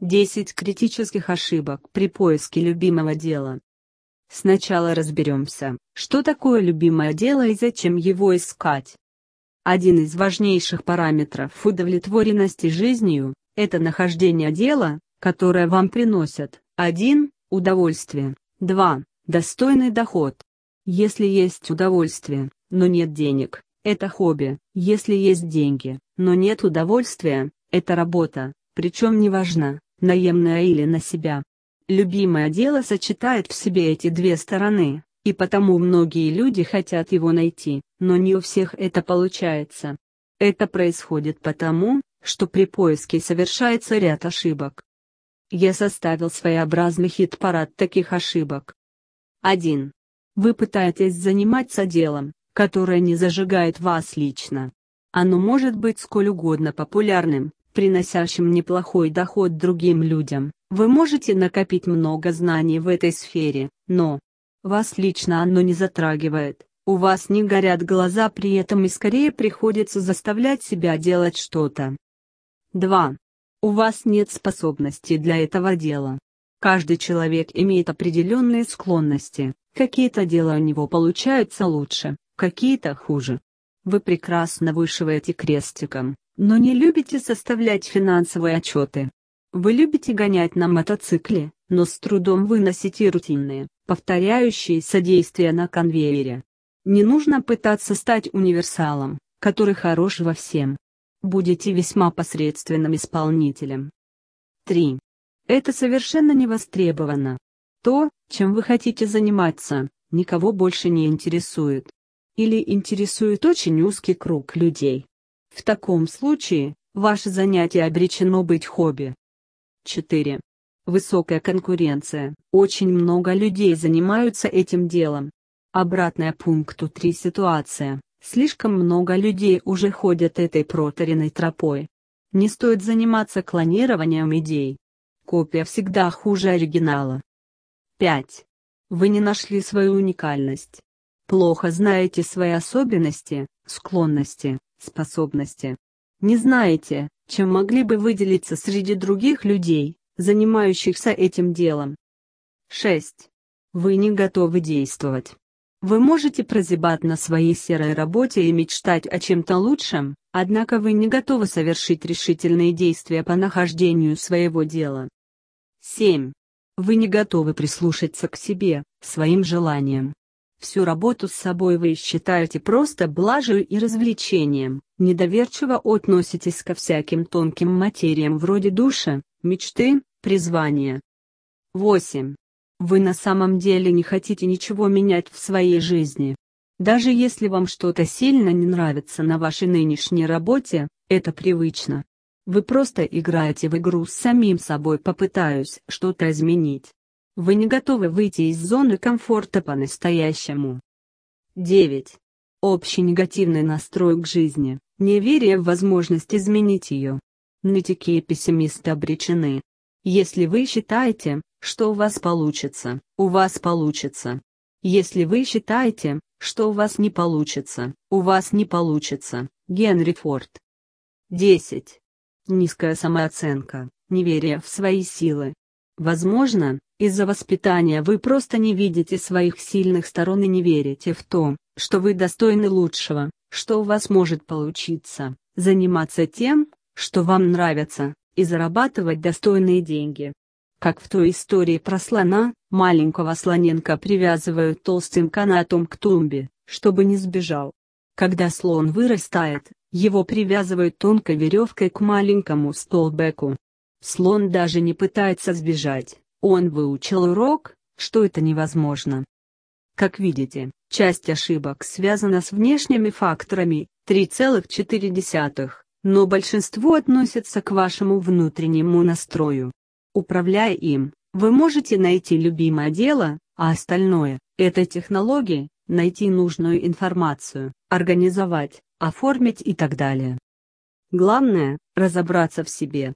10 критических ошибок при поиске любимого дела. Сначала разберемся, что такое любимое дело и зачем его искать. Один из важнейших параметров удовлетворенности жизнью – это нахождение дела, которое вам приносит 1. Удовольствие, 2. Достойный доход. Если есть удовольствие, но нет денег, это хобби, если есть деньги, но нет удовольствия, это работа, причем неважно, наемная или на себя. Любимое дело сочетает в себе эти две стороны, и потому многие люди хотят его найти, но не у всех это получается. Это происходит потому, что при поиске совершается ряд ошибок. Я составил своеобразный хит-парад таких ошибок. 1. Вы пытаетесь заниматься делом, которое не зажигает вас лично. Оно может быть сколь угодно популярным, приносящим неплохой доход другим людям. Вы можете накопить много знаний в этой сфере, но вас лично оно не затрагивает, у вас не горят глаза при этом и скорее приходится заставлять себя делать что-то. 2. У вас нет способности для этого дела. Каждый человек имеет определенные склонности, какие-то дела у него получаются лучше, какие-то хуже. Вы прекрасно вышиваете крестиком, но не любите составлять финансовые отчеты. Вы любите гонять на мотоцикле, но с трудом выносите рутинные, повторяющиеся действия на конвейере. Не нужно пытаться стать универсалом, который хорош во всем. Будете весьма посредственным исполнителем. 3. Это совершенно не востребовано. То, чем вы хотите заниматься, никого больше не интересует. Или интересует очень узкий круг людей. В таком случае, ваше занятие обречено быть хобби. 4. Высокая конкуренция. Очень много людей занимаются этим делом. Обратная пункту 3 ситуация. Слишком много людей уже ходят этой проторенной тропой. Не стоит заниматься клонированием идей. Копия всегда хуже оригинала. 5. Вы не нашли свою уникальность. Плохо знаете свои особенности, склонности, способности. Не знаете, чем могли бы выделиться среди других людей, занимающихся этим делом. 6. Вы не готовы действовать. Вы можете прозябать на своей серой работе и мечтать о чем-то лучшем, однако вы не готовы совершить решительные действия по нахождению своего дела. 7. Вы не готовы прислушаться к себе, своим желаниям. Всю работу с собой вы считаете просто блажью и развлечением, недоверчиво относитесь ко всяким тонким материям вроде душа, мечты, призвания. 8. Вы на самом деле не хотите ничего менять в своей жизни. Даже если вам что-то сильно не нравится на вашей нынешней работе, это привычно. Вы просто играете в игру с самим собой попытаюсь что-то изменить. Вы не готовы выйти из зоны комфорта по-настоящему. 9. Общий негативный настрой к жизни, неверие в возможность изменить ее. Нытики и пессимисты обречены. Если вы считаете, что у вас получится, у вас получится. Если вы считаете, что у вас не получится, у вас не получится. Генри Форд. 10. Низкая самооценка, неверие в свои силы. Возможно, из-за воспитания вы просто не видите своих сильных сторон и не верите в то, что вы достойны лучшего, что у вас может получиться, заниматься тем, что вам нравится, и зарабатывать достойные деньги. Как в той истории про слона, маленького слоненка привязывают толстым канатом к тумбе, чтобы не сбежал. Когда слон вырастает, его привязывают тонкой веревкой к маленькому столбеку. Слон даже не пытается сбежать, он выучил урок, что это невозможно. Как видите, часть ошибок связана с внешними факторами, 3,4, но большинство относится к вашему внутреннему настрою. Управляя им, вы можете найти любимое дело, а остальное – это технологии, найти нужную информацию, организовать, оформить и так далее. Главное – разобраться в себе,